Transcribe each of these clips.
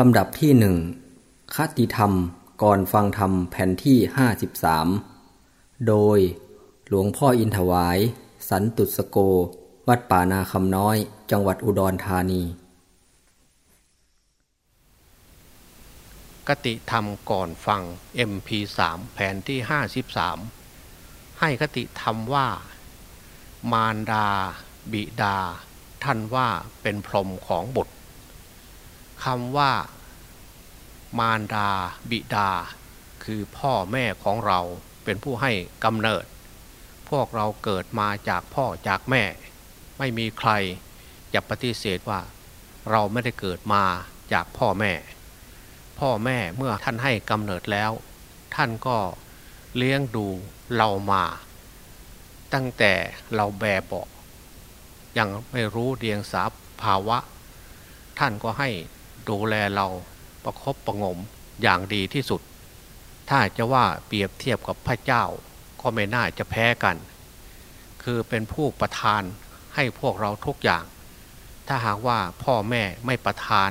ลำดับที่หนึ่งคติธรรมก่อนฟังธรรมแผ่นที่ห้าสิบสามโดยหลวงพ่ออินถวาย สันตุสโก วัดป่านาคำน้อย จังหวัดอุดรธานี กติธรรมก่อนฟัง MP3 แผ่นที่ 53 ให้คติธรรมว่า มารดา บิดา ท่านว่าเป็นพรหมของบุตร คำว่ามารดาบิดา คือพ่อแม่ของเราเป็นผู้ให้กำเนิด พวกเราเกิดมาจากพ่อจากแม่ ไม่มีใครจะปฏิเสธว่า เราไม่ได้เกิดมาจากพ่อแม่ พ่อแม่เมื่อท่านให้กำเนิดแล้ว ท่านก็เลี้ยงดูเรามา ตั้งแต่เราแบเบาะยังไม่รู้เดียงสาภาวะ ท่านก็ให้ ดูแลเราประครบประงมอย่างดีที่สุด ถ้าจะว่าเปรียบเทียบกับพระเจ้าก็ไม่น่าจะแพ้กัน คือเป็นผู้ประทานให้พวกเราทุกอย่าง ถ้าหากว่าพ่อแม่ไม่ประทาน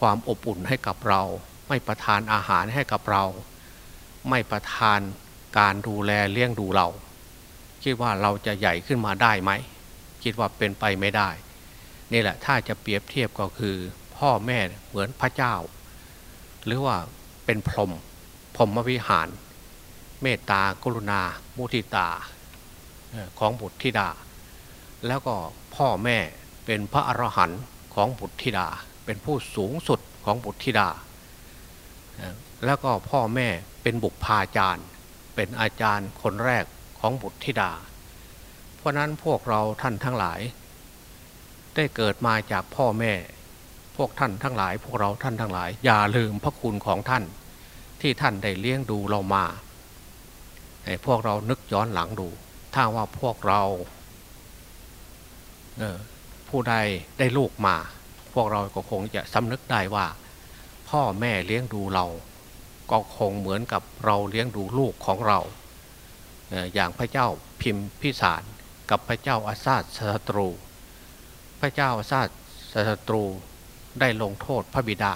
ความอบอุ่นให้กับเรา ไม่ประทานอาหารให้กับเรา ไม่ประทานการดูแลเลี้ยงดูเรา คิดว่าเราจะใหญ่ขึ้นมาได้ไหม คิดว่าเป็นไปไม่ได้ นี่แหละถ้าจะเปรียบเทียบก็คือ พ่อแม่เหมือนพระเจ้า หรือว่าเป็นพรหมพรหมวิหาร เมตตากรุณา มุทิตาของบุตรธิดา แล้วก็พ่อแม่เป็นพระอรหันต์ของบุตรธิดา เป็นผู้สูงสุดของบุตรธิดา แล้วก็พ่อแม่เป็นบุพาจารย์เป็นอาจารย์คนแรกของบุตรธิดา เพราะนั้นพวกเราท่านทั้งหลาย ได้เกิดมาจากพ่อแม่ พวกท่านทั้งหลาย พวกเราท่านทั้งหลาย อย่าลืมพระคุณของท่าน ที่ท่านได้เลี้ยงดูเรามาให้พวกเรานึกย้อนหลังดู ถ้าว่าพวกเราเออผู้ใดได้ลูกมา พวกเราก็คงจะสำนึกได้ว่า พ่อแม่เลี้ยงดูเรา ก็คงเหมือนกับเราเลี้ยงดูลูกของเราอย่างพระเจ้าพิมพิสารกับพระเจ้าอาซาสศัตรู พระเจ้าอาซาสศัตรู ได้ลงโทษพระบิดา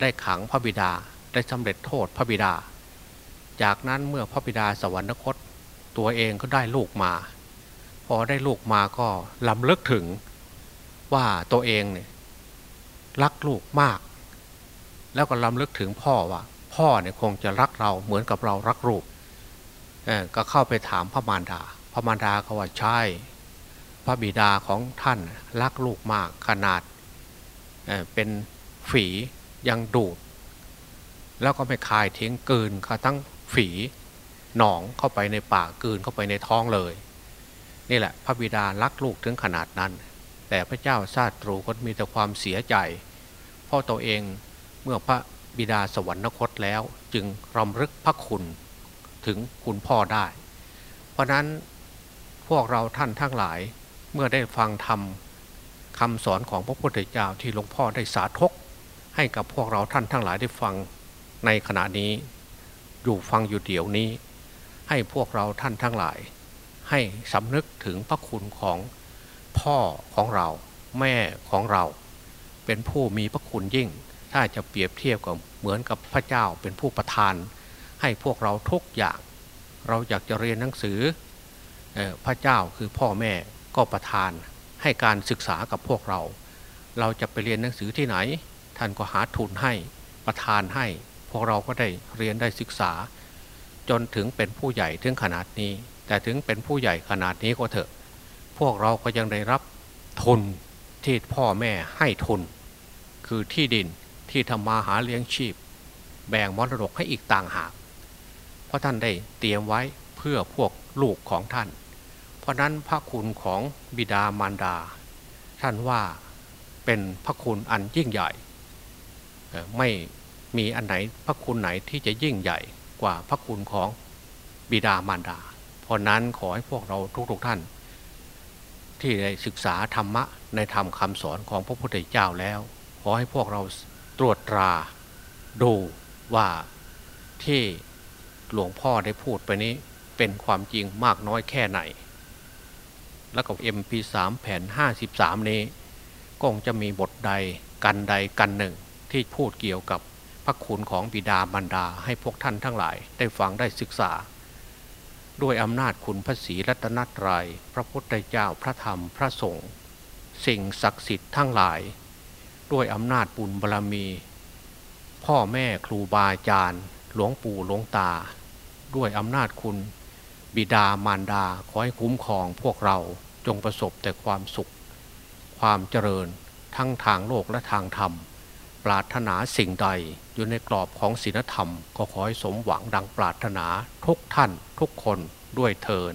ได้ขังพระบิดาได้สำเร็จโทษพระบิดา จากนั้นเมื่อพระบิดาสวรรคต ตัวเองก็ได้ลูกมา พอได้ลูกมาก็ลำลึกถึงว่าตัวเองเนี่ยรักลูกมาก แล้วก็ลำลึกถึงพ่อว่า พ่อเนี่ยคงจะรักเราเหมือนกับเรารักลูกก็เข้าไปถามพระมารดา พระมารดาเขาว่าใช่ พระบิดาของท่านรักลูกมากขนาด เป็นฝียังดูด แล้วก็ไม่คายทิ้งกินเขาทั้งฝีหนองเข้าไปในปากกินเข้าไปในท้องเลย นี่แหละ พระบิดารักลูกถึงขนาดนั้น แต่พระเจ้าซาตรูก็มีแต่ความเสียใจเพราะตัวเองเมื่อพระบิดาสวรรคตแล้วจึงรำลึกพระคุณถึงคุณพ่อได้ เพราะนั้นพวกเราท่านทั้งหลายเมื่อได้ฟังธรรม คำสอนของพระพุทธเจ้าที่หลวงพ่อได้สาธก ให้กับพวกเราท่านทั้งหลายได้ฟังในขณะนี้ อยู่ฟังอยู่เดี๋ยวนี้ ให้พวกเราท่านทั้งหลาย ให้สำนึกถึงพระคุณของพ่อของเรา แม่ของเรา เป็นผู้มีพระคุณยิ่ง ถ้าจะเปรียบเทียบกับเหมือนกับพระเจ้าเป็นผู้ประทาน ให้พวกเราทุกอย่าง เราอยากจะเรียนหนังสือพระเจ้าคือพ่อแม่ก็ประทาน ให้การศึกษากับพวกเรา เราจะไปเรียนหนังสือที่ไหน ท่านก็หาทุนให้ประทานให้ พวกเราก็ได้เรียนได้ศึกษา จนถึงเป็นผู้ใหญ่ถึงขนาดนี้ แต่ถึงเป็นผู้ใหญ่ขนาดนี้ก็เถอะ พวกเราก็ยังได้รับทุนที่พ่อแม่ให้ทุน คือที่ดินที่ทำมาหาเลี้ยงชีพ แบ่งมรดกให้อีกต่างหาก เพราะท่านได้เตรียมไว้เพื่อพวกลูกของท่าน ราะนั้นพระคุณของบิดามารดา ท่านว่าเป็นพระคุณอันยิ่งใหญ่ ไม่มีอันไหนพระคุณไหนที่จะยิ่งใหญ่กว่าพระคุณของบิดามารดา เพราะนั้นขอให้พวกเราทุกๆทท่าน ที่ได้ศึกษาธรรมะในธรรมคำสอนของพระพุทธเจ้าแล้ว ขอให้พวกเราตรวจตราดูว่าที่หลวงพ่อได้พูดไปนี้เป็นความจริงมากน้อยแค่ไหน แล้วก็ MP3 แผ่น 53 นี้ก็จะมีบทใดกันใดกันหนึ่งที่พูดเกี่ยวกับพระคุณของบิดามารดาให้พวกท่านทั้งหลายได้ฟังได้ศึกษา ด้วยอำนาจคุณพระศรีรัตนตรยัย พระพุทธเจ้าพระธรรมพระสงฆ์สิ่งศักดิ์สิทธิ์ทั้งหลาย ด้วยอำนาจบุญบารรมี พ่อแม่ครูบาอาจารย์ หลวงปู่หลวงตา ด้วยอำนาจคุณ บิดามารดาขอให้คุ้มครองพวกเรา จงประสบแต่ความสุข ความเจริญ ทั้งทางโลกและทางธรรม ปรารถนาสิ่งใดอยู่ในกรอบของศีลธรรม ก็ขอให้สมหวังดังปรารถนาทุกท่านทุกคนด้วยเทิน